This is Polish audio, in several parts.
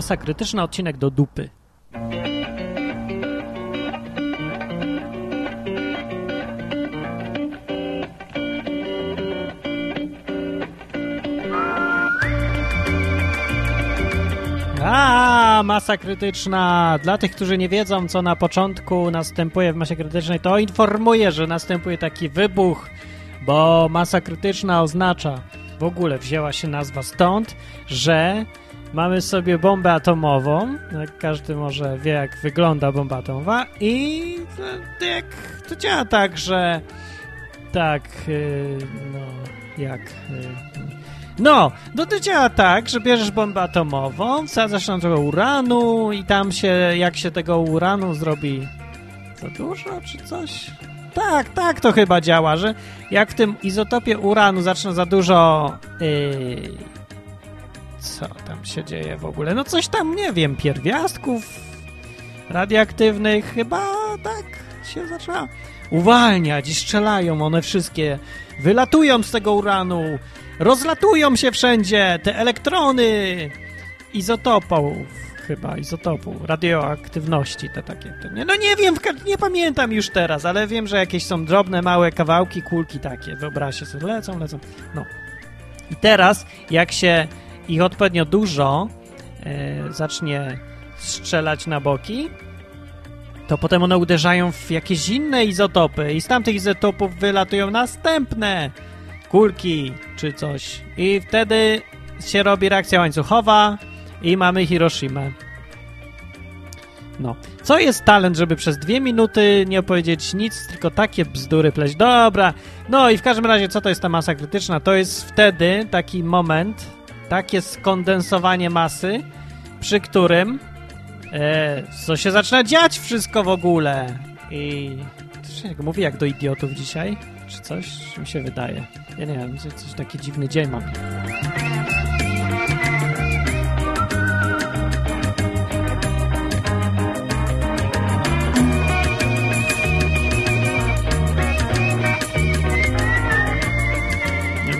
Masa krytyczna, odcinek do dupy. A, masa krytyczna. Dla tych, którzy nie wiedzą, co na początku następuje w masie krytycznej, to informuję, że następuje taki wybuch, bo masa krytyczna oznacza, w ogóle wzięła się nazwa stąd, że mamy sobie bombę atomową. Każdy może wie, jak wygląda bomba atomowa, i to, jak to działa tak, że tak, yy, no, jak. Yy, no, no to działa tak, że bierzesz bombę atomową, wsadzasz tam trochę uranu i tam się, jak się tego uranu zrobi za dużo czy coś? Tak, tak to chyba działa, że jak w tym izotopie uranu zaczyna za dużo... Yy, co tam się dzieje w ogóle? No coś tam, nie wiem, pierwiastków radioaktywnych chyba tak się zaczęła uwalniać i strzelają one wszystkie, wylatują z tego uranu, rozlatują się wszędzie te elektrony izotopów, chyba izotopu, radioaktywności te takie. Te, nie, no nie wiem, nie pamiętam już teraz, ale wiem, że jakieś są drobne, małe kawałki, kulki takie, wyobraźcie sobie, lecą, lecą. No. I teraz, jak się ich odpowiednio dużo e, zacznie strzelać na boki, to potem one uderzają w jakieś inne izotopy i z tamtych izotopów wylatują następne kulki czy coś. I wtedy się robi reakcja łańcuchowa i mamy Hiroshima. No. Co jest talent, żeby przez dwie minuty nie opowiedzieć nic, tylko takie bzdury pleść? Dobra. No i w każdym razie, co to jest ta masa krytyczna? To jest wtedy taki moment, takie skondensowanie masy, przy którym e, co się zaczyna dziać wszystko w ogóle. I jak mówi jak do idiotów dzisiaj, czy coś mi się wydaje. Ja nie wiem, coś taki dziwny dzień mam.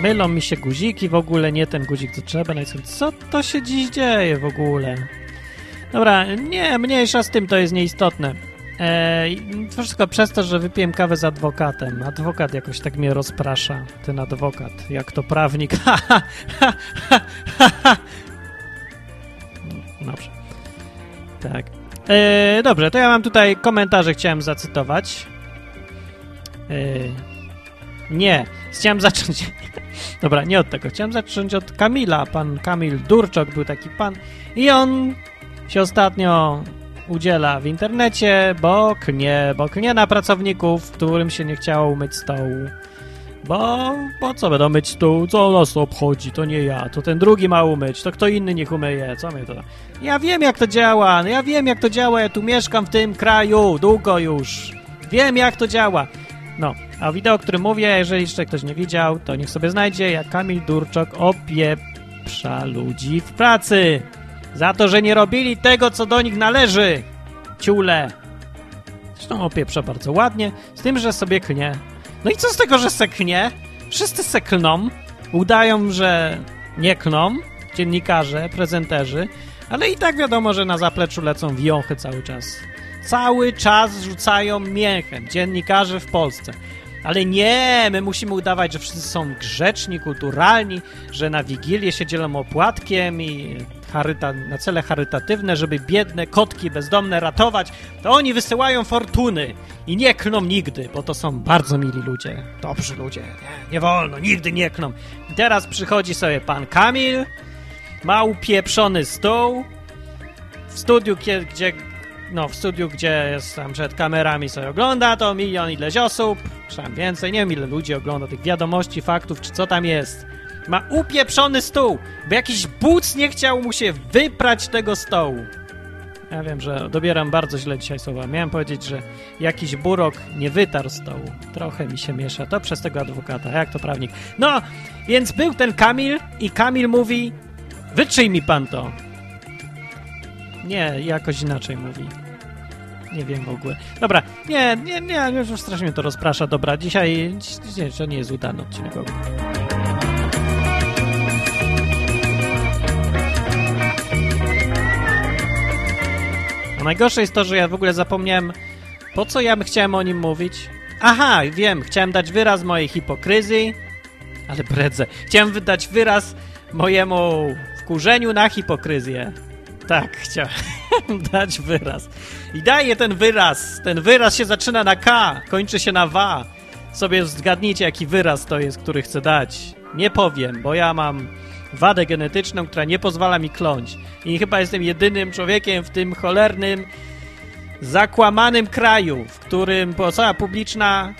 Mylą mi się guziki w ogóle, nie ten guzik co trzeba. No co to się dziś dzieje w ogóle? Dobra, nie, mniejsza z tym, to jest nieistotne. Eee, wszystko przez to, że wypiłem kawę z adwokatem. Adwokat jakoś tak mnie rozprasza. Ten adwokat, jak to prawnik. Dobrze. Tak. Eee, dobrze, to ja mam tutaj komentarze, chciałem zacytować. Eee, nie, chciałem zacząć. Dobra, nie od tego. Chciałem zacząć od Kamila. Pan Kamil Durczok był taki pan. I on się ostatnio udziela w internecie, bo klnie, bo klnie na pracowników, którym się nie chciało umyć stołu. Bo, bo co będą myć stół? Co nas obchodzi? To nie ja, to ten drugi ma umyć, to kto inny niech umyje, co mnie to... Ja wiem jak to działa, no ja wiem jak to działa, ja tu mieszkam w tym kraju, długo już. Wiem jak to działa. No, a wideo, o którym mówię, jeżeli jeszcze ktoś nie widział, to niech sobie znajdzie, jak Kamil Durczok opieprza ludzi w pracy. Za to, że nie robili tego, co do nich należy. Ciule. Zresztą opieprza bardzo ładnie, z tym, że sobie klnie. No i co z tego, że se klnie? Wszyscy se klną, udają, że nie klną, dziennikarze, prezenterzy, ale i tak wiadomo, że na zapleczu lecą wiąchy cały czas. Cały czas rzucają mięchem dziennikarze w Polsce. Ale nie, my musimy udawać, że wszyscy są grzeczni, kulturalni, że na Wigilię się dzielą opłatkiem i charyta, na cele charytatywne, żeby biedne kotki bezdomne ratować, to oni wysyłają fortuny i nie klną nigdy, bo to są bardzo mili ludzie, dobrzy ludzie, nie, nie wolno, nigdy nie klną. I teraz przychodzi sobie pan Kamil, ma upieprzony stół, w studiu, gdzie, no, w studiu, gdzie jest tam przed kamerami sobie ogląda, to milion ileś osób, czy więcej, nie wiem ile ludzi ogląda tych wiadomości, faktów, czy co tam jest. Ma upieprzony stół, bo jakiś buc nie chciał mu się wyprać tego stołu. Ja wiem, że dobieram bardzo źle dzisiaj słowa. Miałem powiedzieć, że jakiś burok nie wytarł stołu. Trochę mi się miesza. To przez tego adwokata. Jak to prawnik? No, więc był ten Kamil i Kamil mówi wytrzyj mi pan to. Nie, jakoś inaczej mówi. Nie wiem w ogóle. Dobra, nie, nie, nie, już strasznie mnie to rozprasza. Dobra, dzisiaj, dzisiaj to nie jest udany odcinek. A najgorsze jest to, że ja w ogóle zapomniałem, po co ja chciałem o nim mówić. Aha, wiem, chciałem dać wyraz mojej hipokryzji, ale bredzę. Chciałem wydać wyraz mojemu wkurzeniu na hipokryzję. Tak, chciałem dać wyraz. I daję ten wyraz. Ten wyraz się zaczyna na K, kończy się na WA. Sobie zgadnijcie, jaki wyraz to jest, który chcę dać. Nie powiem, bo ja mam wadę genetyczną, która nie pozwala mi kląć. I chyba jestem jedynym człowiekiem w tym cholernym, zakłamanym kraju, w którym osoba publiczna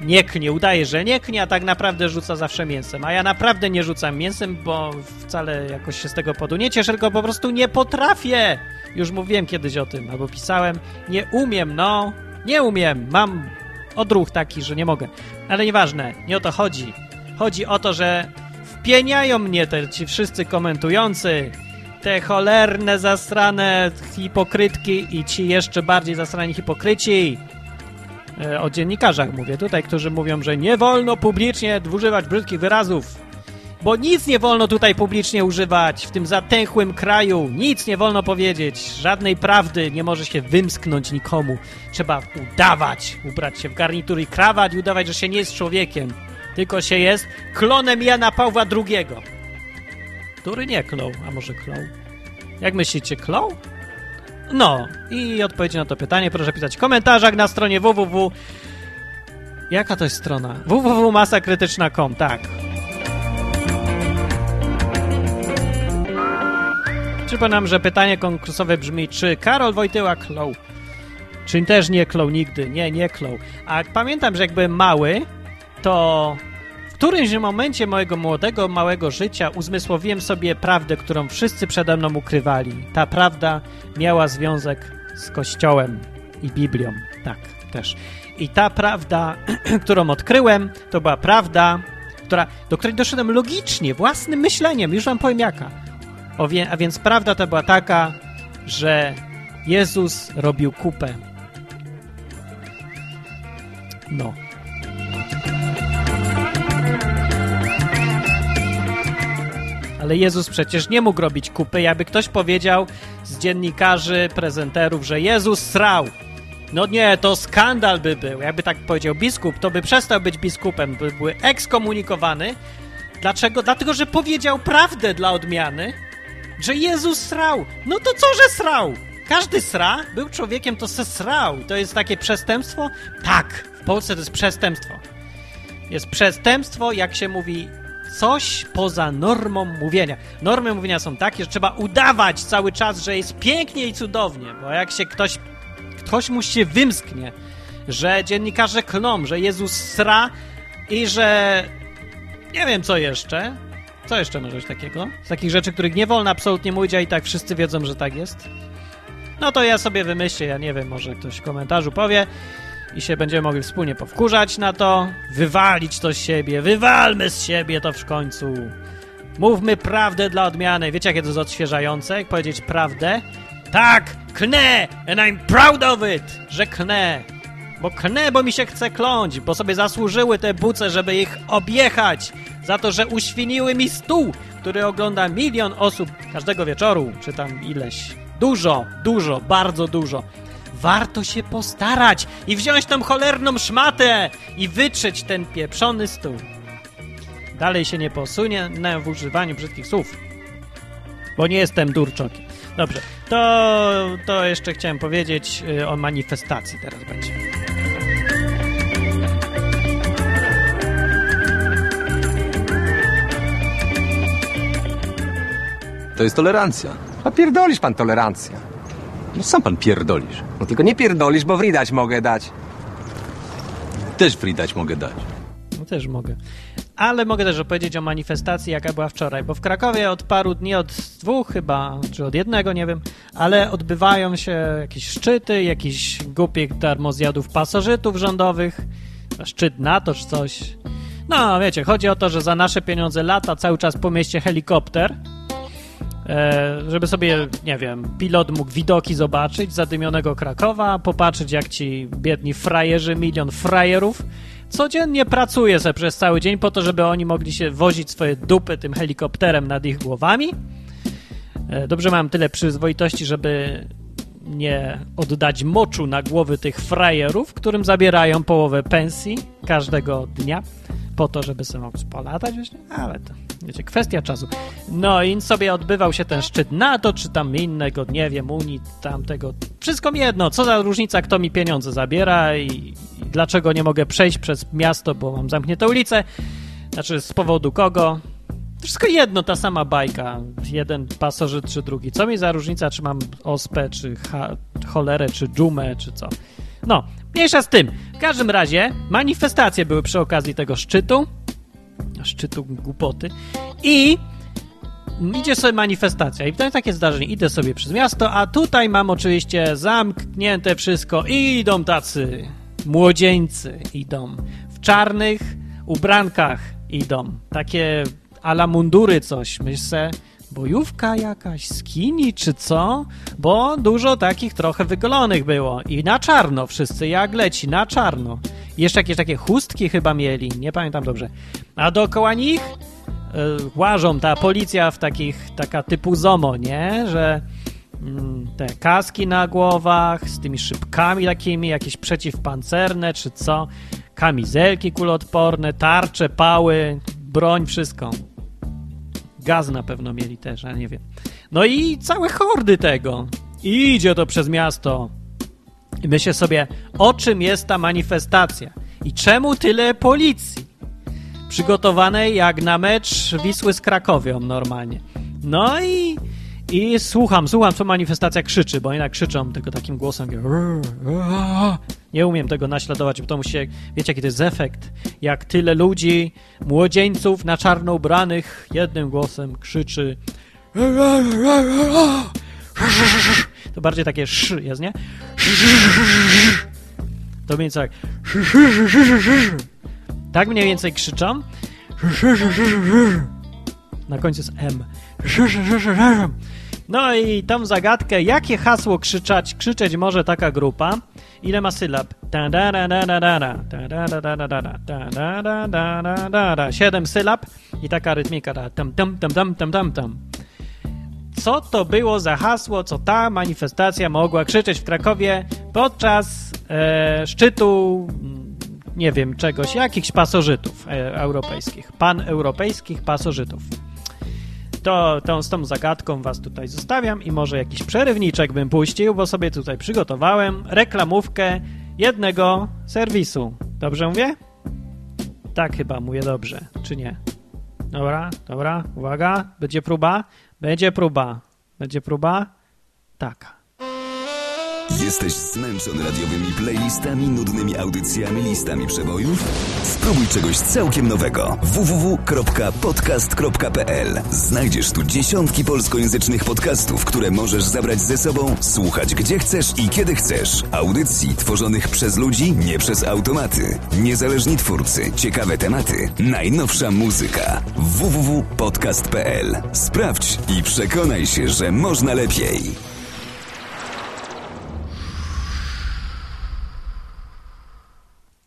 nie knie, udaje, że nie knie, a tak naprawdę rzuca zawsze mięsem. A ja naprawdę nie rzucam mięsem, bo wcale jakoś się z tego podu nie cieszę, tylko po prostu nie potrafię. Już mówiłem kiedyś o tym, albo pisałem. Nie umiem, no. Nie umiem. Mam odruch taki, że nie mogę. Ale nieważne, nie o to chodzi. Chodzi o to, że wpieniają mnie te ci wszyscy komentujący, te cholerne, zastrane hipokrytki i ci jeszcze bardziej zastrani hipokryci. E, o dziennikarzach mówię tutaj, którzy mówią, że nie wolno publicznie używać brzydkich wyrazów. Bo nic nie wolno tutaj publicznie używać w tym zatęchłym kraju. Nic nie wolno powiedzieć. Żadnej prawdy nie może się wymsknąć nikomu. Trzeba udawać, ubrać się w garnitur i krawat i udawać, że się nie jest człowiekiem. Tylko się jest klonem Jana Pawła II. Który nie klął, a może klął? Jak myślicie, klął? No, i odpowiedzi na to pytanie proszę pisać w komentarzach na stronie www. Jaka to jest strona? www.masakrytyczna.com, tak. Przypominam, że pytanie konkursowe brzmi, czy Karol Wojtyła klął? Czy też nie klął nigdy? Nie, nie klął. A pamiętam, że jak mały, to którymś momencie mojego młodego, małego życia uzmysłowiłem sobie prawdę, którą wszyscy przede mną ukrywali. Ta prawda miała związek z Kościołem i Biblią. Tak, też. I ta prawda, którą odkryłem, to była prawda, która, do której doszedłem logicznie, własnym myśleniem. Już wam powiem jaka. Wie, a więc prawda to była taka, że Jezus robił kupę. No. Ale Jezus przecież nie mógł robić kupy. Jakby ktoś powiedział z dziennikarzy, prezenterów, że Jezus srał. No nie, to skandal by był. Jakby tak powiedział biskup, to by przestał być biskupem, by był ekskomunikowany. Dlaczego? Dlatego, że powiedział prawdę dla odmiany, że Jezus srał. No to co, że srał? Każdy sra, był człowiekiem, to se srał. To jest takie przestępstwo? Tak, w Polsce to jest przestępstwo. Jest przestępstwo, jak się mówi coś poza normą mówienia. Normy mówienia są takie, że trzeba udawać cały czas, że jest pięknie i cudownie, bo jak się ktoś, ktoś mu się wymsknie, że dziennikarze klną, że Jezus sra i że nie wiem co jeszcze. Co jeszcze może być takiego? Z takich rzeczy, których nie wolno absolutnie mówić, a i tak wszyscy wiedzą, że tak jest. No to ja sobie wymyślę, ja nie wiem, może ktoś w komentarzu powie i się będziemy mogli wspólnie powkurzać na to, wywalić to z siebie, wywalmy z siebie to w końcu. Mówmy prawdę dla odmiany. Wiecie, jakie to jest odświeżające? Jak powiedzieć prawdę? Tak, knę! And I'm proud of it! Że knę. Bo knę, bo mi się chce kląć, bo sobie zasłużyły te buce, żeby ich objechać. Za to, że uświniły mi stół, który ogląda milion osób każdego wieczoru, czy tam ileś. Dużo, dużo, bardzo dużo. Warto się postarać i wziąć tą cholerną szmatę i wytrzeć ten pieprzony stół. Dalej się nie posunie w używaniu brzydkich słów, bo nie jestem durczokiem. Dobrze, to, to jeszcze chciałem powiedzieć y, o manifestacji teraz będzie. To jest tolerancja. A pierdolisz pan tolerancja. No sam pan pierdolisz. No tylko nie pierdolisz, bo wridać mogę dać. Też free dać mogę dać. No też mogę. Ale mogę też opowiedzieć o manifestacji, jaka była wczoraj, bo w Krakowie od paru dni, od dwóch chyba, czy od jednego, nie wiem, ale odbywają się jakieś szczyty, jakiś głupich darmozjadów pasożytów rządowych, szczyt NATO czy coś. No, wiecie, chodzi o to, że za nasze pieniądze lata cały czas po mieście helikopter, żeby sobie, nie wiem, pilot mógł widoki zobaczyć zadymionego Krakowa, popatrzeć jak ci biedni frajerzy, milion frajerów codziennie pracuje sobie przez cały dzień po to, żeby oni mogli się wozić swoje dupy tym helikopterem nad ich głowami. E, Dobrze mam tyle przyzwoitości, żeby nie oddać moczu na głowy tych frajerów, którym zabierają połowę pensji każdego dnia po to, żeby sobie mógł polatać właśnie, ale to, wiecie, kwestia czasu. No i sobie odbywał się ten szczyt NATO, czy tam innego, nie wiem, Unii, tamtego, wszystko mi jedno, co za różnica, kto mi pieniądze zabiera i, i dlaczego nie mogę przejść przez miasto, bo mam zamknięte ulice, znaczy z powodu kogo, wszystko jedno, ta sama bajka. Jeden pasożyt czy drugi. Co mi za różnica, czy mam ospę, czy cholerę, czy dżumę, czy co. No, mniejsza z tym. W każdym razie manifestacje były przy okazji tego szczytu. Szczytu głupoty. I idzie sobie manifestacja. I to takie zdarzenie. Idę sobie przez miasto, a tutaj mam oczywiście zamknięte wszystko. I idą tacy młodzieńcy. Idą w czarnych ubrankach. Idą. Takie ala mundury coś. Myślę, bojówka jakaś, skini czy co? Bo dużo takich trochę wygolonych było. I na czarno wszyscy, jak leci, na czarno. Jeszcze jakieś takie chustki chyba mieli, nie pamiętam dobrze. A dookoła nich y, łażą ta policja w takich, taka typu ZOMO, nie? Że mm, te kaski na głowach z tymi szybkami takimi, jakieś przeciwpancerne czy co, kamizelki kuloodporne, tarcze, pały, broń, wszystko. Gaz na pewno mieli też, ale nie wiem. No i całe hordy tego. I idzie to przez miasto. I myślę sobie, o czym jest ta manifestacja? I czemu tyle policji? Przygotowanej jak na mecz Wisły z Krakowią normalnie. No i, i słucham, słucham, co manifestacja krzyczy, bo jednak krzyczą tylko takim głosem. Nie umiem tego naśladować, bo to musi, wiecie jaki to jest efekt, jak tyle ludzi, młodzieńców na czarno ubranych jednym głosem krzyczy to bardziej takie sz jest, nie? To mniej tak tak mniej więcej krzyczą na końcu jest M no i tą zagadkę, jakie hasło krzyczać, krzyczeć może taka grupa, ile ma sylab? Siedem sylab i taka rytmika tam tam tam tam tam tam tam. Co to było za hasło, co ta manifestacja mogła krzyczeć w Krakowie podczas e, szczytu, nie wiem, czegoś, jakichś pasożytów e, europejskich, paneuropejskich pasożytów to, to z tą zagadką was tutaj zostawiam i może jakiś przerywniczek bym puścił, bo sobie tutaj przygotowałem reklamówkę jednego serwisu. Dobrze mówię? Tak chyba mówię dobrze, czy nie? Dobra, dobra, uwaga, będzie próba, będzie próba, będzie próba, taka. Jesteś zmęczony radiowymi playlistami, nudnymi audycjami, listami przebojów? Spróbuj czegoś całkiem nowego. www.podcast.pl Znajdziesz tu dziesiątki polskojęzycznych podcastów, które możesz zabrać ze sobą, słuchać gdzie chcesz i kiedy chcesz. Audycji tworzonych przez ludzi, nie przez automaty. Niezależni twórcy, ciekawe tematy, najnowsza muzyka. www.podcast.pl Sprawdź i przekonaj się, że można lepiej.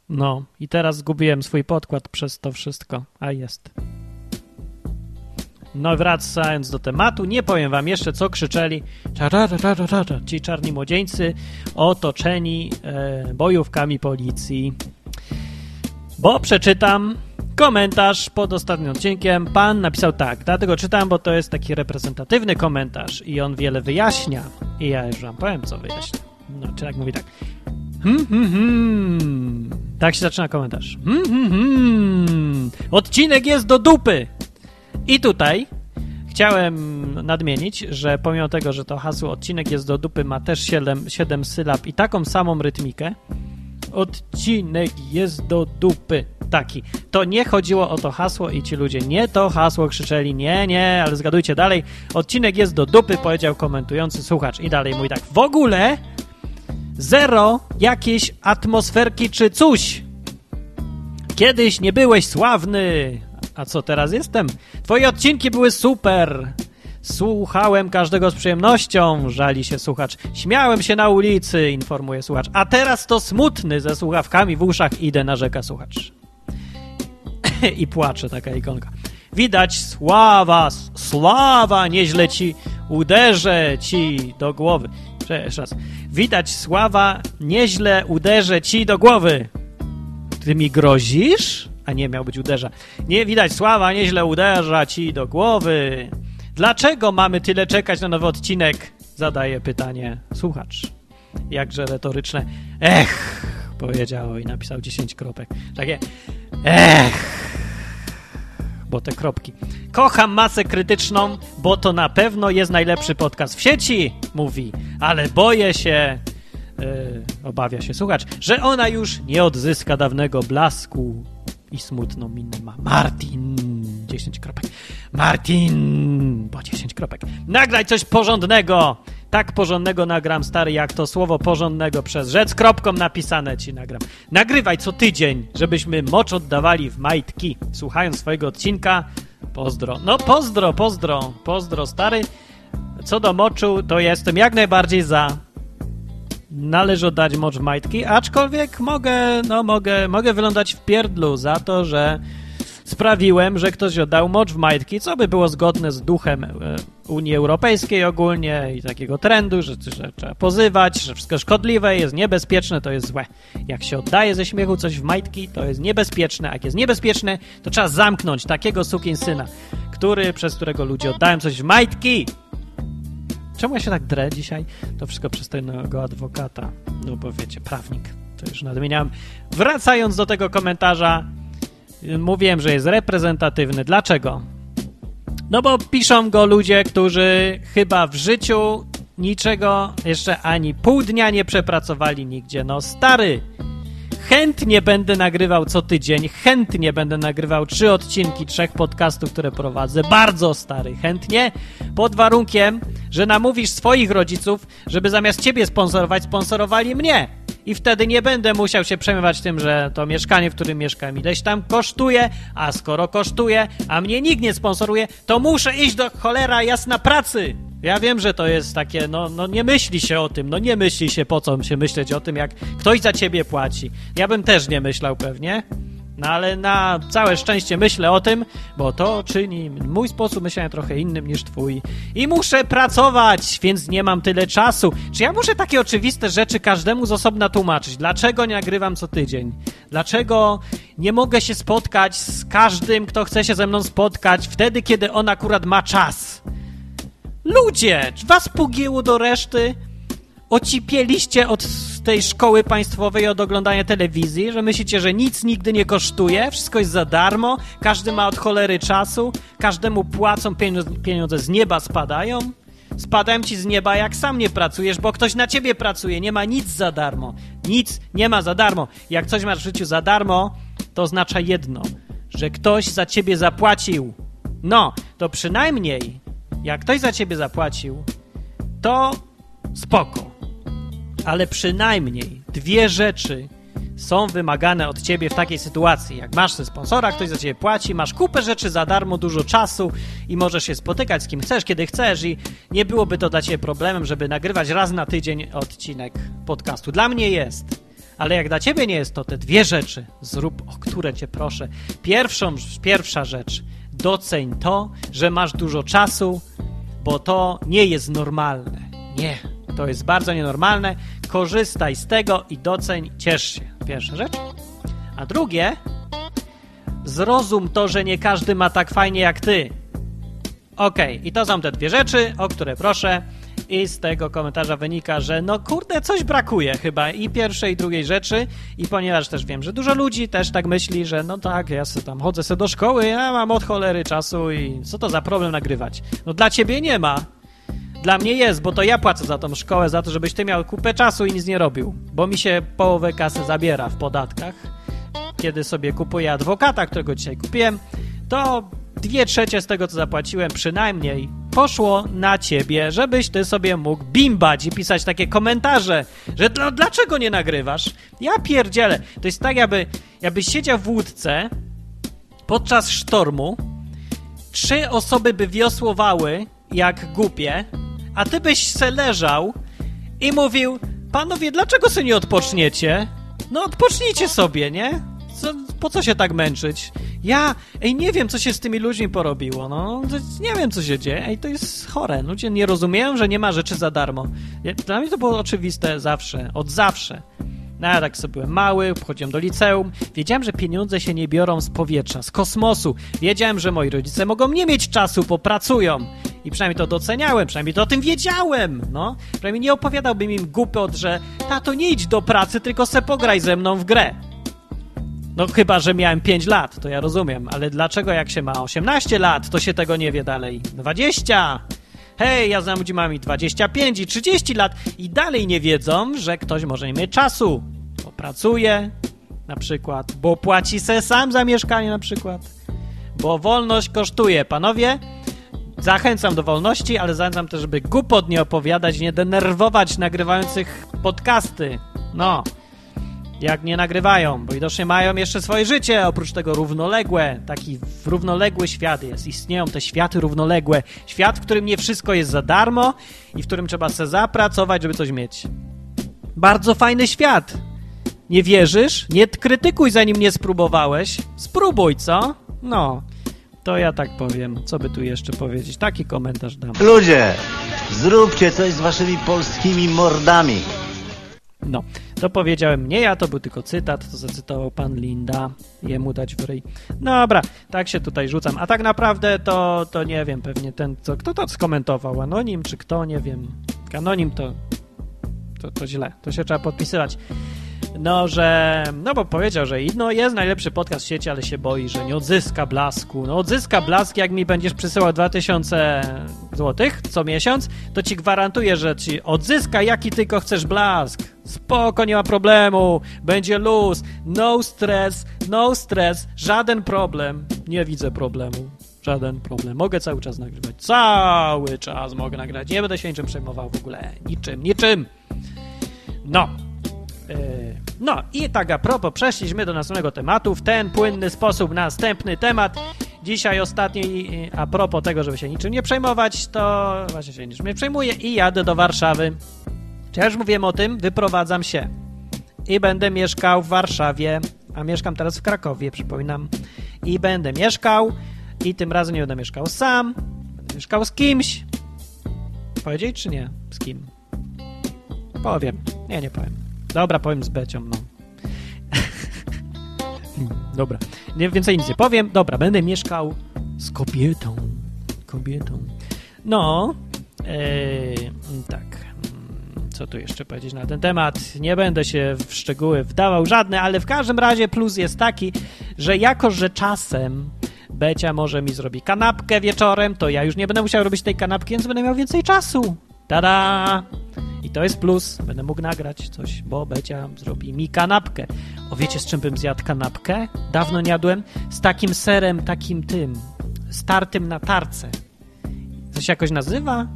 No, i teraz zgubiłem swój podkład przez to wszystko, a jest. No, wracając do tematu, nie powiem wam jeszcze, co krzyczeli ci czarni młodzieńcy otoczeni e, bojówkami policji. Bo przeczytam komentarz pod ostatnim odcinkiem. Pan napisał tak, dlatego czytam, bo to jest taki reprezentatywny komentarz i on wiele wyjaśnia. I ja już wam powiem, co wyjaśnia. No, czy tak mówi tak. Hmm, hmm, hmm. Tak się zaczyna komentarz. Hmm, hmm, hmm. Odcinek jest do dupy. I tutaj chciałem nadmienić, że pomimo tego, że to hasło odcinek jest do dupy ma też 7, 7 sylab i taką samą rytmikę, odcinek jest do dupy. Taki. To nie chodziło o to hasło i ci ludzie nie to hasło krzyczeli, nie, nie, ale zgadujcie dalej. Odcinek jest do dupy, powiedział komentujący słuchacz. I dalej mój tak. W ogóle Zero jakiejś atmosferki czy coś. Kiedyś nie byłeś sławny. A co teraz jestem? Twoje odcinki były super. Słuchałem każdego z przyjemnością, żali się słuchacz. Śmiałem się na ulicy, informuje słuchacz. A teraz to smutny ze słuchawkami w uszach idę na rzekę słuchacz. I płacze taka ikonka. Widać sława, sława, nieźle ci uderzę ci do głowy. Jeszcze raz. Widać, Sława, nieźle uderzę ci do głowy. Ty mi grozisz? A nie, miał być uderza. Nie widać, Sława, nieźle uderza ci do głowy. Dlaczego mamy tyle czekać na nowy odcinek? Zadaje pytanie słuchacz. Jakże retoryczne. Ech, powiedział i napisał 10 kropek. Takie ech, bo te kropki. Kocham masę krytyczną, bo to na pewno jest najlepszy podcast w sieci, mówi, ale boję się, yy, obawia się słuchacz, że ona już nie odzyska dawnego blasku i smutną minę ma. Martin, 10 kropek. Martin, bo 10 kropek. Nagraj coś porządnego. Tak porządnego nagram, stary, jak to słowo porządnego przez rzec kropką napisane ci nagram. Nagrywaj co tydzień, żebyśmy mocz oddawali w majtki, słuchając swojego odcinka. Pozdro. No pozdro, pozdro, pozdro, stary. Co do moczu, to jestem jak najbardziej za. Należy oddać mocz w majtki, aczkolwiek mogę, no mogę, mogę wylądać w pierdlu za to, że sprawiłem, że ktoś oddał mocz w majtki, co by było zgodne z duchem e, Unii Europejskiej ogólnie i takiego trendu, że, że trzeba pozywać, że wszystko szkodliwe, jest niebezpieczne, to jest złe. Jak się oddaje ze śmiechu coś w majtki, to jest niebezpieczne, a jak jest niebezpieczne, to trzeba zamknąć takiego syna, który, przez którego ludzie oddają coś w majtki. Czemu ja się tak drę dzisiaj? To wszystko przez tego adwokata. No bo wiecie, prawnik. To już nadmieniałem. Wracając do tego komentarza, mówiłem, że jest reprezentatywny. Dlaczego? No bo piszą go ludzie, którzy chyba w życiu niczego jeszcze ani pół dnia nie przepracowali nigdzie. No stary, chętnie będę nagrywał co tydzień, chętnie będę nagrywał trzy odcinki trzech podcastów, które prowadzę. Bardzo stary, chętnie, pod warunkiem, że namówisz swoich rodziców, żeby zamiast ciebie sponsorować, sponsorowali mnie. I wtedy nie będę musiał się przejmować tym, że to mieszkanie, w którym mieszkam, ileś tam kosztuje, a skoro kosztuje, a mnie nikt nie sponsoruje, to muszę iść do cholera jasna pracy. Ja wiem, że to jest takie, no, no nie myśli się o tym, no nie myśli się po co się myśleć o tym, jak ktoś za ciebie płaci. Ja bym też nie myślał pewnie, no ale na całe szczęście myślę o tym, bo to czyni mój sposób myślenia trochę innym niż twój. I muszę pracować, więc nie mam tyle czasu. Czy ja muszę takie oczywiste rzeczy każdemu z osobna tłumaczyć? Dlaczego nie nagrywam co tydzień? Dlaczego nie mogę się spotkać z każdym, kto chce się ze mną spotkać wtedy, kiedy on akurat ma czas? Ludzie, was pogięło do reszty? Ocipieliście od tej szkoły państwowej od oglądania telewizji, że myślicie, że nic nigdy nie kosztuje, wszystko jest za darmo, każdy ma od cholery czasu, każdemu płacą pieniądze z nieba spadają? Spadają ci z nieba, jak sam nie pracujesz, bo ktoś na ciebie pracuje, nie ma nic za darmo. Nic nie ma za darmo. Jak coś masz w życiu za darmo, to oznacza jedno, że ktoś za ciebie zapłacił. No, to przynajmniej jak ktoś za ciebie zapłacił, to spoko. Ale przynajmniej dwie rzeczy są wymagane od ciebie w takiej sytuacji. Jak masz sponsora, ktoś za ciebie płaci, masz kupę rzeczy za darmo, dużo czasu i możesz się spotykać z kim chcesz, kiedy chcesz i nie byłoby to dla ciebie problemem, żeby nagrywać raz na tydzień odcinek podcastu. Dla mnie jest. Ale jak dla ciebie nie jest, to te dwie rzeczy zrób, o które cię proszę. Pierwszą, pierwsza rzecz, doceń to, że masz dużo czasu, bo to nie jest normalne. Nie, to jest bardzo nienormalne. Korzystaj z tego i doceń, ciesz się. Pierwsza rzecz. A drugie, zrozum to, że nie każdy ma tak fajnie jak ty. Okej, okay, i to są te dwie rzeczy, o które proszę. I z tego komentarza wynika, że no kurde, coś brakuje chyba i pierwszej, i drugiej rzeczy. I ponieważ też wiem, że dużo ludzi też tak myśli, że no tak, ja sobie tam chodzę sobie do szkoły, ja mam od cholery czasu i co to za problem nagrywać? No dla ciebie nie ma. Dla mnie jest, bo to ja płacę za tą szkołę, za to, żebyś ty miał kupę czasu i nic nie robił. Bo mi się połowę kasy zabiera w podatkach. Kiedy sobie kupuję adwokata, którego dzisiaj kupiłem, to dwie trzecie z tego, co zapłaciłem przynajmniej, poszło na ciebie, żebyś ty sobie mógł bimbać i pisać takie komentarze, że dlaczego nie nagrywasz? Ja pierdzielę. To jest tak, jakby, jakbyś siedział w łódce podczas sztormu, trzy osoby by wiosłowały jak głupie, a ty byś se leżał i mówił, panowie, dlaczego sobie nie odpoczniecie? No odpocznijcie sobie, nie? Co, po co się tak męczyć? Ja, ej, nie wiem, co się z tymi ludźmi porobiło, no. Nie wiem, co się dzieje. Ej, to jest chore. Ludzie nie rozumieją, że nie ma rzeczy za darmo. Dla mnie to było oczywiste zawsze, od zawsze. No, ja tak sobie byłem mały, chodziłem do liceum. Wiedziałem, że pieniądze się nie biorą z powietrza, z kosmosu. Wiedziałem, że moi rodzice mogą nie mieć czasu, bo pracują. I przynajmniej to doceniałem, przynajmniej to o tym wiedziałem, no. Przynajmniej nie opowiadałbym im głupot, że tato, nie idź do pracy, tylko se pograj ze mną w grę. No chyba, że miałem 5 lat, to ja rozumiem, ale dlaczego jak się ma 18 lat, to się tego nie wie dalej? 20! Hej, ja znam ludzi mam i 25 i 30 lat i dalej nie wiedzą, że ktoś może nie mieć czasu, bo pracuje na przykład, bo płaci se sam za mieszkanie na przykład, bo wolność kosztuje. Panowie, zachęcam do wolności, ale zachęcam też, żeby głupot nie opowiadać, nie denerwować nagrywających podcasty. No, jak nie nagrywają, bo widocznie mają jeszcze swoje życie, oprócz tego równoległe, taki równoległy świat jest. Istnieją te światy równoległe. Świat, w którym nie wszystko jest za darmo i w którym trzeba se zapracować, żeby coś mieć. Bardzo fajny świat. Nie wierzysz? Nie krytykuj, zanim nie spróbowałeś. Spróbuj, co? No, to ja tak powiem. Co by tu jeszcze powiedzieć? Taki komentarz dam. Ludzie, zróbcie coś z waszymi polskimi mordami. No, to powiedziałem nie ja, to był tylko cytat, to zacytował pan Linda, jemu dać w ryj. Dobra, tak się tutaj rzucam. A tak naprawdę to, to nie wiem, pewnie ten, co, kto to skomentował, Anonim czy kto, nie wiem. Anonim to, to, to źle, to się trzeba podpisywać. No, że, no bo powiedział, że no jest najlepszy podcast w sieci, ale się boi, że nie odzyska blasku. No odzyska blask, jak mi będziesz przysyłał 2000 złotych co miesiąc, to ci gwarantuję, że ci odzyska jaki tylko chcesz blask. Spoko, nie ma problemu, będzie luz, no stres, no stres, żaden problem. Nie widzę problemu, żaden problem. Mogę cały czas nagrywać, cały czas mogę nagrać, nie będę się niczym przejmował w ogóle, niczym, niczym. No, Yy, No i tak a propos, przeszliśmy do następnego tematu. W ten płynny sposób następny temat. Dzisiaj ostatni, a propos tego, żeby się niczym nie przejmować, to właśnie się niczym nie przejmuję i jadę do Warszawy. Czy ja już mówiłem o tym? Wyprowadzam się. I będę mieszkał w Warszawie, a mieszkam teraz w Krakowie, przypominam. I będę mieszkał i tym razem nie będę mieszkał sam, będę mieszkał z kimś. Powiedzieć czy nie? Z kim? Powiem. Nie, nie powiem. Dobra, powiem z Becią, no. Dobra. Nie, więcej nic nie powiem. Dobra, będę mieszkał z kobietą. Kobietą. No. Yy, tak. Co tu jeszcze powiedzieć na ten temat? Nie będę się w szczegóły wdawał żadne, ale w każdym razie plus jest taki, że jako, że czasem Becia może mi zrobi kanapkę wieczorem, to ja już nie będę musiał robić tej kanapki, więc będę miał więcej czasu. Tada! I to jest plus. Będę mógł nagrać coś, bo Becia zrobi mi kanapkę. O, wiecie z czym bym zjadł kanapkę? Dawno nie jadłem. Z takim serem, takim tym, startym na tarce. To się jakoś nazywa?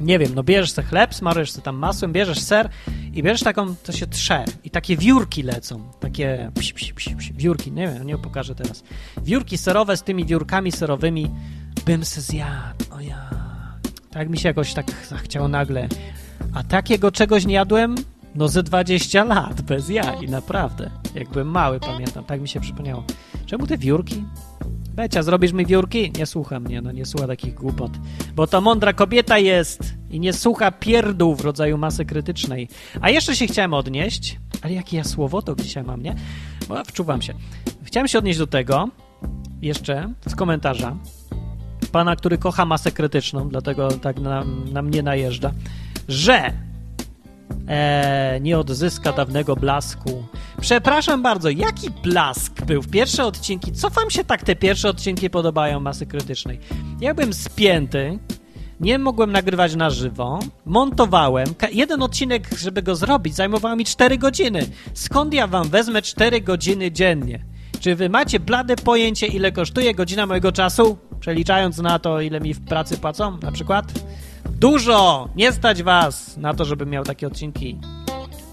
Nie wiem, no bierzesz chleb, smarujesz sobie tam masłem, bierzesz ser i bierzesz taką, to się trze i takie wiórki lecą, takie psi, psi, psi, psi, wiórki, nie wiem, nie pokażę teraz. Wiórki serowe z tymi wiórkami serowymi bym se zjadł, o ja. Tak mi się jakoś tak zachciało nagle. A takiego czegoś nie jadłem, no ze 20 lat, bez jaj, naprawdę. Jak byłem mały, pamiętam, tak mi się przypomniało. Czemu te wiórki? Becia, zrobisz mi wiórki? Nie słucha mnie, no nie słucha takich głupot. Bo to mądra kobieta jest i nie słucha pierdół w rodzaju masy krytycznej. A jeszcze się chciałem odnieść, ale jakie ja słowo to dzisiaj mam, nie? Bo wczuwam się. Chciałem się odnieść do tego, jeszcze z komentarza, pana, który kocha masę krytyczną, dlatego tak na, na mnie najeżdża, że e, nie odzyska dawnego blasku. Przepraszam bardzo, jaki blask był w pierwsze odcinki? Co wam się tak te pierwsze odcinki podobają masy krytycznej? Ja byłem spięty, nie mogłem nagrywać na żywo, montowałem. Jeden odcinek, żeby go zrobić, zajmowało mi 4 godziny. Skąd ja wam wezmę 4 godziny dziennie? Czy wy macie blade pojęcie, ile kosztuje godzina mojego czasu? Przeliczając na to, ile mi w pracy płacą, na przykład? Dużo! Nie stać was na to, żebym miał takie odcinki.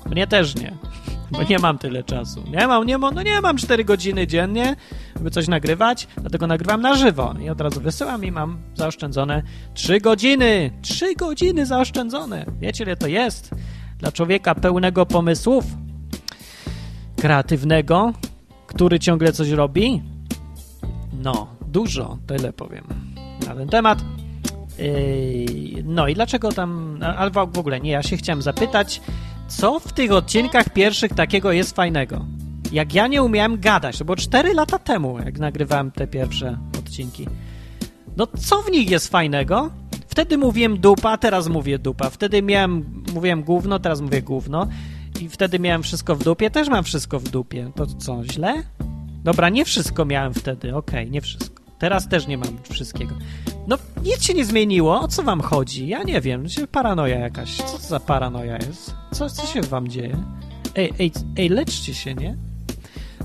Mnie też nie, bo nie mam tyle czasu. Nie mam, nie mam, no nie mam 4 godziny dziennie, żeby coś nagrywać, dlatego nagrywam na żywo i od razu wysyłam i mam zaoszczędzone 3 godziny. 3 godziny zaoszczędzone. Wiecie, ile to jest? Dla człowieka pełnego pomysłów, kreatywnego, który ciągle coś robi. No, dużo, tyle powiem na ten temat. Yy, no i dlaczego tam, ale w ogóle nie, ja się chciałem zapytać, co w tych odcinkach pierwszych takiego jest fajnego? Jak ja nie umiałem gadać, to było 4 lata temu, jak nagrywałem te pierwsze odcinki. No co w nich jest fajnego? Wtedy mówiłem dupa, teraz mówię dupa. Wtedy miałem, mówiłem gówno, teraz mówię gówno. I wtedy miałem wszystko w dupie, też mam wszystko w dupie. To co, źle? Dobra, nie wszystko miałem wtedy, okej, nie wszystko. Teraz też nie mam wszystkiego. No, nic się nie zmieniło, o co wam chodzi? Ja nie wiem, paranoja jakaś. Co to za paranoja jest? Co, co się wam dzieje? Ej, ej, ej, leczcie się, nie?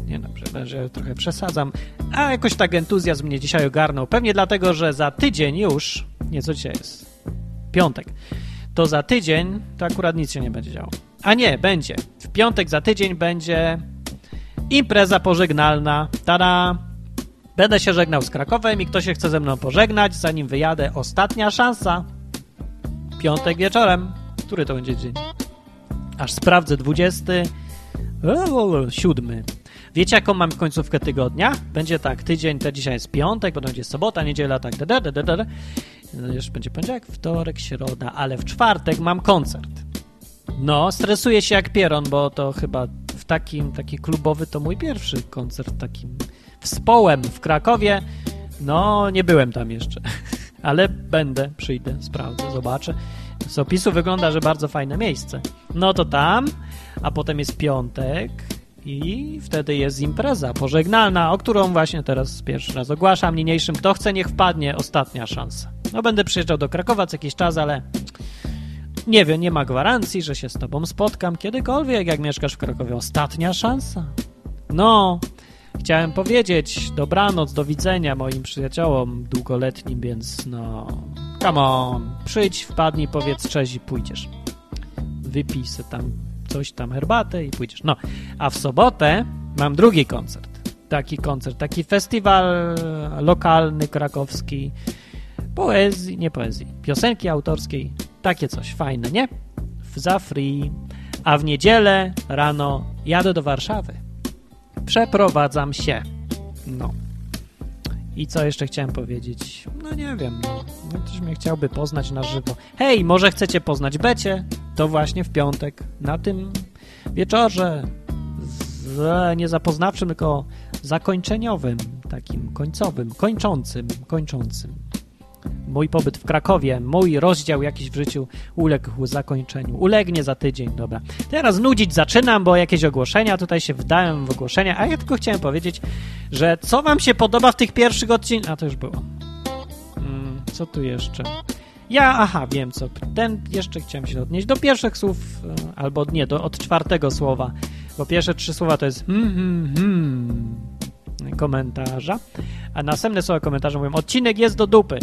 Nie dobrze, że trochę przesadzam. A jakoś tak entuzjazm mnie dzisiaj ogarnął. Pewnie dlatego, że za tydzień już, nie co dzisiaj jest, piątek, to za tydzień to akurat nic się nie będzie działo. A nie, będzie. W piątek za tydzień będzie impreza pożegnalna. Tada! Będę się żegnał z Krakowem i kto się chce ze mną pożegnać, zanim wyjadę, ostatnia szansa. Piątek wieczorem. Który to będzie dzień? Aż sprawdzę, 27. Wiecie, jaką mam końcówkę tygodnia? Będzie tak, tydzień, to dzisiaj jest piątek, potem będzie sobota, niedziela, tak, da, da, da, da. No, Jeszcze będzie poniedziałek, wtorek, środa, ale w czwartek mam koncert. No, stresuję się jak pieron, bo to chyba w takim, taki klubowy to mój pierwszy koncert takim wspołem w Krakowie. No, nie byłem tam jeszcze, ale będę, przyjdę, sprawdzę, zobaczę. Z opisu wygląda, że bardzo fajne miejsce. No to tam, a potem jest piątek i wtedy jest impreza pożegnalna, o którą właśnie teraz pierwszy raz ogłaszam. Niniejszym, kto chce, niech wpadnie, ostatnia szansa. No, będę przyjeżdżał do Krakowa co jakiś czas, ale nie wiem, nie ma gwarancji, że się z tobą spotkam kiedykolwiek, jak mieszkasz w Krakowie. Ostatnia szansa. No, chciałem powiedzieć dobranoc, do widzenia moim przyjaciołom długoletnim, więc no, come on, przyjdź, wpadnij, powiedz cześć i pójdziesz. Wypij se tam coś tam, herbatę i pójdziesz. No, a w sobotę mam drugi koncert. Taki koncert, taki festiwal lokalny, krakowski, poezji, nie poezji, piosenki autorskiej, takie coś, fajne, nie? Za free. A w niedzielę rano jadę do Warszawy. Przeprowadzam się. No. I co jeszcze chciałem powiedzieć? No nie wiem, no. no ktoś mnie chciałby poznać na żywo. Hej, może chcecie poznać Becie? To właśnie w piątek, na tym wieczorze z nie zapoznawczym, tylko zakończeniowym, takim końcowym, kończącym, kończącym. Mój pobyt w Krakowie, mój rozdział jakiś w życiu uległ zakończeniu. Ulegnie za tydzień, dobra. Teraz nudzić zaczynam, bo jakieś ogłoszenia tutaj się wdałem w ogłoszenia, a ja tylko chciałem powiedzieć, że co wam się podoba w tych pierwszych odcinkach... A, to już było. Mm, co tu jeszcze? Ja, aha, wiem co. Ten jeszcze chciałem się odnieść do pierwszych słów, e, albo nie, do, od czwartego słowa, bo pierwsze trzy słowa to jest hmm, hmm, hmm komentarza, a następne słowa komentarza mówią odcinek jest do dupy.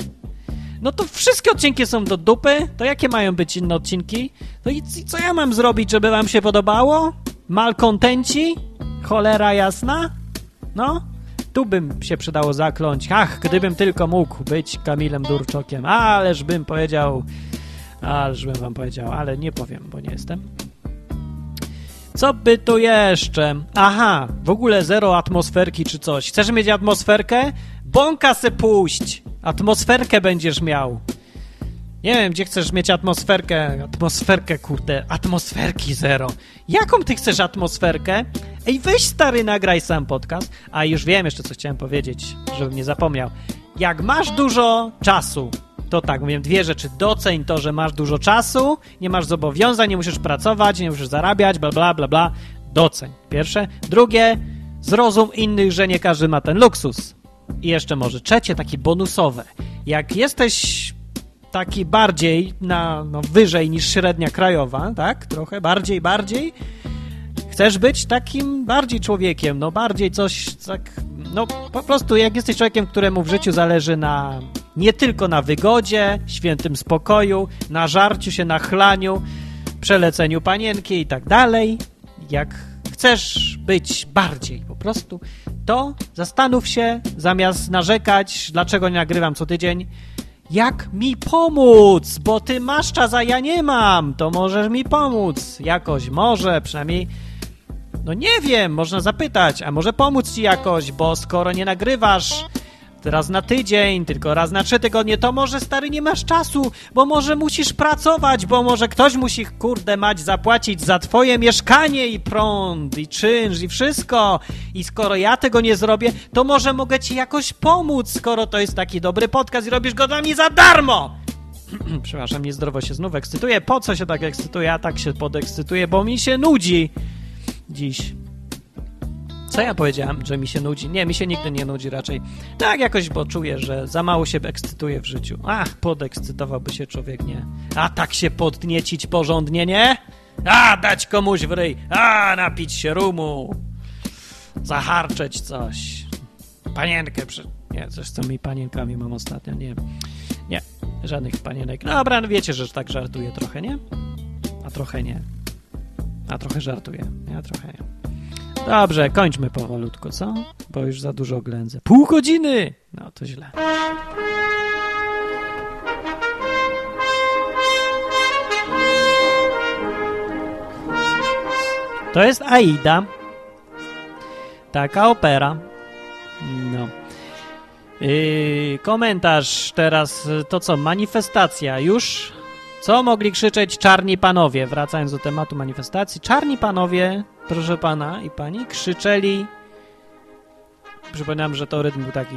No to wszystkie odcinki są do dupy, to jakie mają być inne odcinki? No i, co ja mam zrobić, żeby wam się podobało? Malkontenci? Cholera jasna? No, tu bym się przydało zakląć. Ach, gdybym tylko mógł być Kamilem Durczokiem. Ależ bym powiedział, ależ bym wam powiedział, ale nie powiem, bo nie jestem. Co by tu jeszcze? Aha, w ogóle zero atmosferki czy coś. Chcesz mieć atmosferkę? Bąka se puść! Atmosferkę będziesz miał. Nie wiem, gdzie chcesz mieć atmosferkę. Atmosferkę, kurde. Atmosferki zero. Jaką ty chcesz atmosferkę? Ej, weź stary, nagraj sam podcast. A już wiem jeszcze, co chciałem powiedzieć, żebym nie zapomniał. Jak masz dużo czasu, to tak, mówię dwie rzeczy. Doceń to, że masz dużo czasu, nie masz zobowiązań, nie musisz pracować, nie musisz zarabiać, bla, bla, bla, bla. Doceń. Pierwsze. Drugie, zrozum innych, że nie każdy ma ten luksus. I jeszcze może trzecie, takie bonusowe. Jak jesteś taki bardziej na, no, wyżej niż średnia krajowa, tak? Trochę bardziej, bardziej. Chcesz być takim bardziej człowiekiem, no bardziej coś tak, no po prostu jak jesteś człowiekiem, któremu w życiu zależy na nie tylko na wygodzie, świętym spokoju, na żarciu się, na chlaniu, przeleceniu panienki i tak dalej, jak chcesz być bardziej po prostu, to zastanów się, zamiast narzekać, dlaczego nie nagrywam co tydzień, jak mi pomóc, bo ty masz czas, a ja nie mam, to możesz mi pomóc, jakoś, może, przynajmniej, no nie wiem, można zapytać, a może pomóc ci jakoś, bo skoro nie nagrywasz, raz na tydzień, tylko raz na trzy tygodnie, to może stary nie masz czasu, bo może musisz pracować, bo może ktoś musi, kurde mać, zapłacić za twoje mieszkanie i prąd, i czynsz, i wszystko. I skoro ja tego nie zrobię, to może mogę ci jakoś pomóc, skoro to jest taki dobry podcast i robisz go dla mnie za darmo. Przepraszam, niezdrowo się znów ekscytuję. Po co się tak ekscytuję? Ja tak się podekscytuję, bo mi się nudzi dziś. Co ja powiedziałem, że mi się nudzi? Nie, mi się nigdy nie nudzi raczej. Tak jakoś, bo czuję, że za mało się ekscytuję w życiu. Ach, podekscytowałby się człowiek, nie. A tak się podniecić porządnie, nie? A, dać komuś w ryj. A, napić się rumu. Zaharczeć coś. Panienkę przy... Nie, coś z tymi panienkami mam ostatnio, nie Nie, żadnych panienek. Dobra, no wiecie, że tak żartuję trochę, nie? A trochę nie. A trochę żartuję. Ja trochę nie. Dobrze, kończmy powolutku, co? Bo już za dużo ględzę. Pół godziny! No to źle. To jest Aida. Taka opera. No. Yy, komentarz teraz, to co, manifestacja już? Co mogli krzyczeć czarni panowie? Wracając do tematu manifestacji. Czarni panowie, proszę pana i pani, krzyczeli... Przypominam, że to rytm był taki...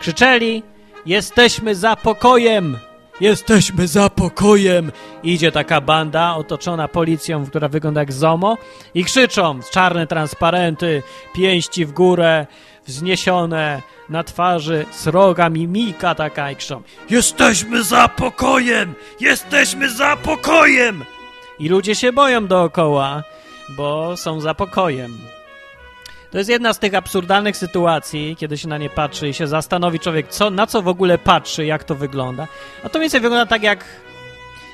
Krzyczeli, jesteśmy za pokojem! Jesteśmy za pokojem! Idzie taka banda otoczona policją, która wygląda jak ZOMO i krzyczą czarne transparenty, pięści w górę, wzniesione na twarzy, sroga mimika taka i krzyczą Jesteśmy za pokojem! Jesteśmy za pokojem! I ludzie się boją dookoła, bo są za pokojem. To jest jedna z tych absurdalnych sytuacji, kiedy się na nie patrzy i się zastanowi człowiek, co, na co w ogóle patrzy, jak to wygląda. A to mniej więcej wygląda tak jak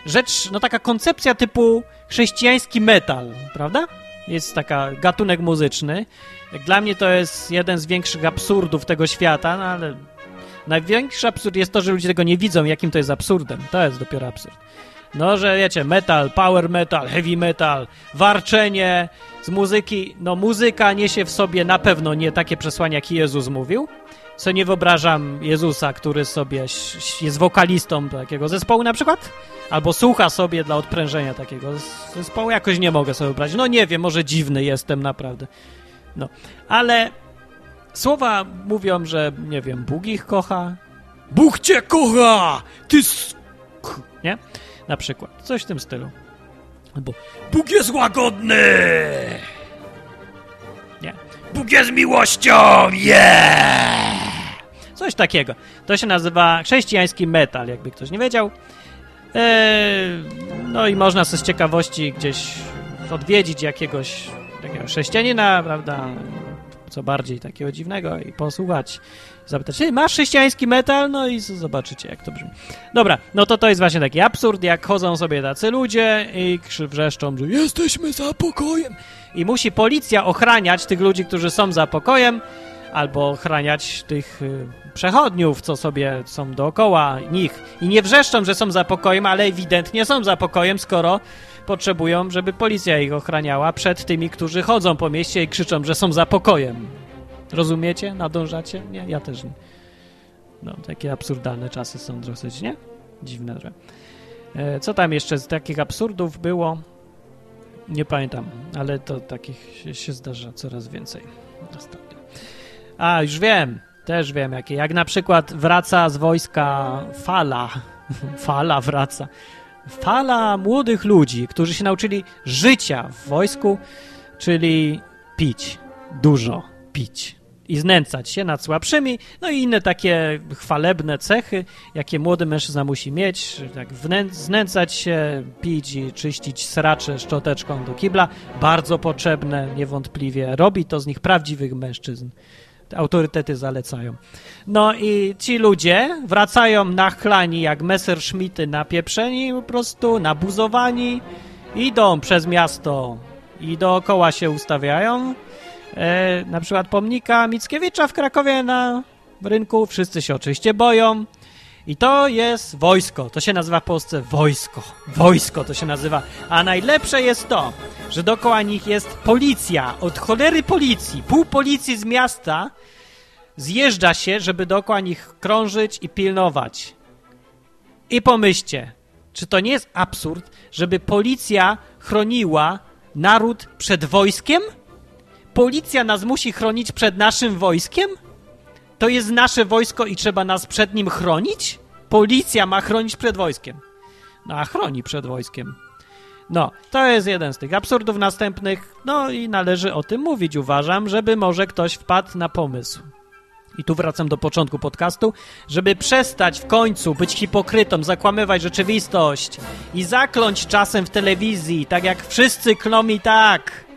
rzecz, no taka koncepcja typu chrześcijański metal, prawda? Jest taka gatunek muzyczny. Dla mnie to jest jeden z większych absurdów tego świata, no ale największy absurd jest to, że ludzie tego nie widzą, jakim to jest absurdem. To jest dopiero absurd. No, że wiecie, metal, power metal, heavy metal, warczenie z muzyki. No, muzyka niesie w sobie na pewno nie takie przesłania, jak Jezus mówił. Co nie wyobrażam Jezusa, który sobie jest wokalistą takiego zespołu na przykład, albo słucha sobie dla odprężenia takiego zespołu. Jakoś nie mogę sobie wyobrazić. No nie wiem, może dziwny jestem naprawdę. No, ale słowa mówią, że nie wiem, Bóg ich kocha. Bóg cię kocha! Ty sk... Nie? Na przykład. Coś w tym stylu. Albo Bóg jest łagodny! Nie. Bóg jest miłością! Yeah! Coś takiego. To się nazywa chrześcijański metal, jakby ktoś nie wiedział. Eee, no i można sobie z ciekawości gdzieś odwiedzić jakiegoś takiego chrześcijanina, prawda? Co bardziej takiego dziwnego i posłuchać zapytać, masz chrześcijański metal? No i zobaczycie, jak to brzmi. Dobra, no to to jest właśnie taki absurd, jak chodzą sobie tacy ludzie i wrzeszczą, że jesteśmy za pokojem. I musi policja ochraniać tych ludzi, którzy są za pokojem, albo ochraniać tych y, przechodniów, co sobie są dookoła nich. I nie wrzeszczą, że są za pokojem, ale ewidentnie są za pokojem, skoro potrzebują, żeby policja ich ochraniała przed tymi, którzy chodzą po mieście i krzyczą, że są za pokojem. Rozumiecie? Nadążacie? Nie, ja też nie. No, takie absurdalne czasy są dosyć, nie? Dziwne, że... E, co tam jeszcze z takich absurdów było? Nie pamiętam, ale to takich się, się zdarza coraz więcej ostatnio. A, już wiem, też wiem jakie. Jak na przykład wraca z wojska fala, fala wraca, fala młodych ludzi, którzy się nauczyli życia w wojsku, czyli pić, dużo pić i znęcać się nad słabszymi, no i inne takie chwalebne cechy, jakie młody mężczyzna musi mieć, tak znęcać się, pić i czyścić sracze szczoteczką do kibla, bardzo potrzebne niewątpliwie. Robi to z nich prawdziwych mężczyzn. Autorytety zalecają. No i ci ludzie wracają nachlani jak Messerschmitty napieprzeni po prostu, nabuzowani, idą przez miasto i dookoła się ustawiają, e, na przykład pomnika Mickiewicza w Krakowie na rynku. Wszyscy się oczywiście boją. I to jest wojsko. To się nazywa w Polsce wojsko. Wojsko to się nazywa. A najlepsze jest to, że dookoła nich jest policja. Od cholery policji. Pół policji z miasta zjeżdża się, żeby dookoła nich krążyć i pilnować. I pomyślcie, czy to nie jest absurd, żeby policja chroniła naród przed wojskiem? Policja nas musi chronić przed naszym wojskiem? To jest nasze wojsko i trzeba nas przed nim chronić? Policja ma chronić przed wojskiem. No a chroni przed wojskiem. No, to jest jeden z tych absurdów następnych. No i należy o tym mówić, uważam, żeby może ktoś wpadł na pomysł. I tu wracam do początku podcastu, żeby przestać w końcu być hipokrytą, zakłamywać rzeczywistość i zakląć czasem w telewizji, tak jak wszyscy klną i tak.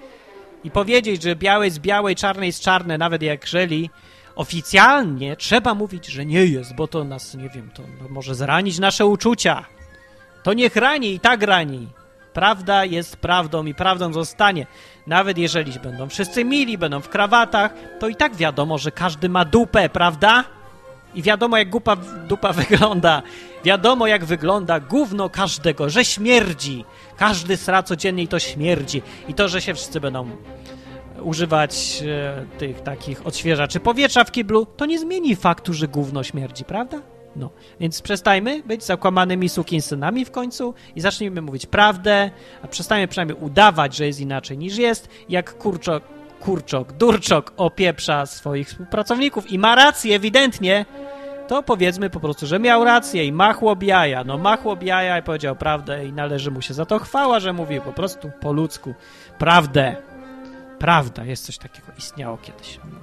I powiedzieć, że białe jest białe, czarne jest czarne, nawet jak jeżeli oficjalnie trzeba mówić, że nie jest, bo to nas, nie wiem, to może zranić nasze uczucia. To niech rani i tak rani. Prawda jest prawdą i prawdą zostanie. Nawet jeżeli będą wszyscy mili, będą w krawatach, to i tak wiadomo, że każdy ma dupę, prawda? I wiadomo, jak gupa, dupa wygląda. Wiadomo, jak wygląda gówno każdego, że śmierdzi. Każdy sra codziennie i to śmierdzi. I to, że się wszyscy będą używać e, tych takich odświeżaczy powietrza w kiblu, to nie zmieni faktu, że gówno śmierdzi, prawda? No, więc przestajmy być zakłamanymi sukinsynami w końcu i zacznijmy mówić prawdę, a przestajmy przynajmniej udawać, że jest inaczej niż jest, jak kurczok, kurczok, durczok opieprza swoich współpracowników i ma rację ewidentnie, to powiedzmy po prostu, że miał rację i ma chłop. No ma chłop i powiedział prawdę i należy mu się za to chwała, że mówił po prostu po ludzku prawdę. Prawda, jest coś takiego, istniało kiedyś. No.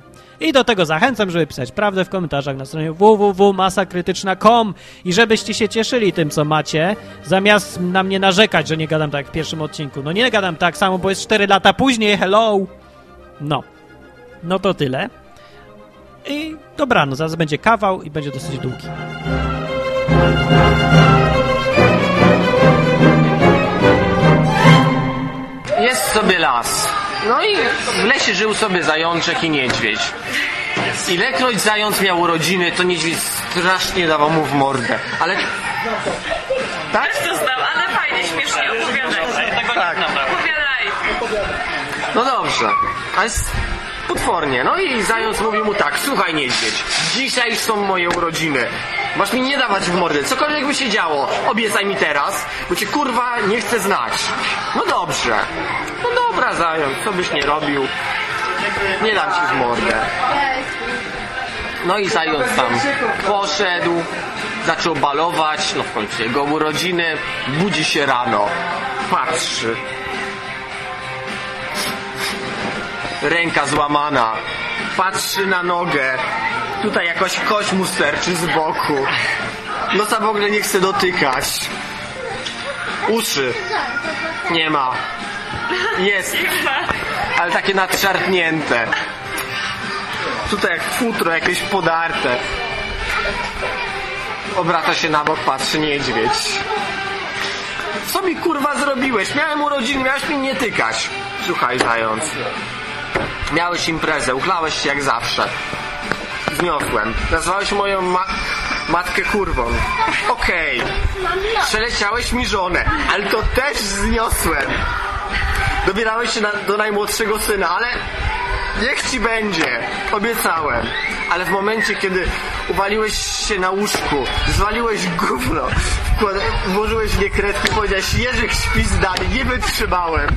I do tego zachęcam, żeby pisać prawdę w komentarzach na stronie www.masakrytyczna.com i żebyście się cieszyli tym, co macie, zamiast na mnie narzekać, że nie gadam tak w pierwszym odcinku. No nie gadam tak samo, bo jest 4 lata później, hello! No. No to tyle. I dobra, no zaraz będzie kawał i będzie dosyć długi. Jest sobie las. No i w lesie żył sobie zajączek i niedźwiedź. Ilekroć zając miał urodziny, to niedźwiedź strasznie dawał mu w mordę. Ale... Tak? To znam, ale fajnie, śmiesznie opowiadaj. Tak. Opowiadaj. No dobrze. Ale jest potwornie. No i zając mówi mu tak, słuchaj niedźwiedź, dzisiaj są moje urodziny. Masz mi nie dawać w mordę, cokolwiek by się działo, obiecaj mi teraz, bo cię kurwa nie chcę znać. No dobrze. No dobra zając, co byś nie robił, nie dam ci w mordę. No i zając tam poszedł, zaczął balować, no w końcu jego urodziny, budzi się rano, patrzy, ręka złamana, patrzy na nogę, tutaj jakoś kość mu sterczy z boku, nosa w ogóle nie chce dotykać, uszy. Nie ma, jest, ale takie nadszarpnięte, tutaj jak futro jakieś podarte, obraca się na bok, patrzy niedźwiedź. Co mi kurwa zrobiłeś? Miałem urodziny, miałeś mi nie tykać. Słuchaj, zając. Miałeś imprezę, uchlałeś się jak zawsze. Zniosłem. Nazwałeś moją ma matkę kurwą. Okej. Przeleciałeś mi żonę, ale to też zniosłem. Dobierałeś się na, do najmłodszego syna, ale niech ci będzie. Obiecałem. Ale w momencie, kiedy uwaliłeś się na łóżku, zwaliłeś gówno, włożyłeś w nie kredki, powiedziałeś, Jerzyk śpi zdanie, nie wytrzymałem.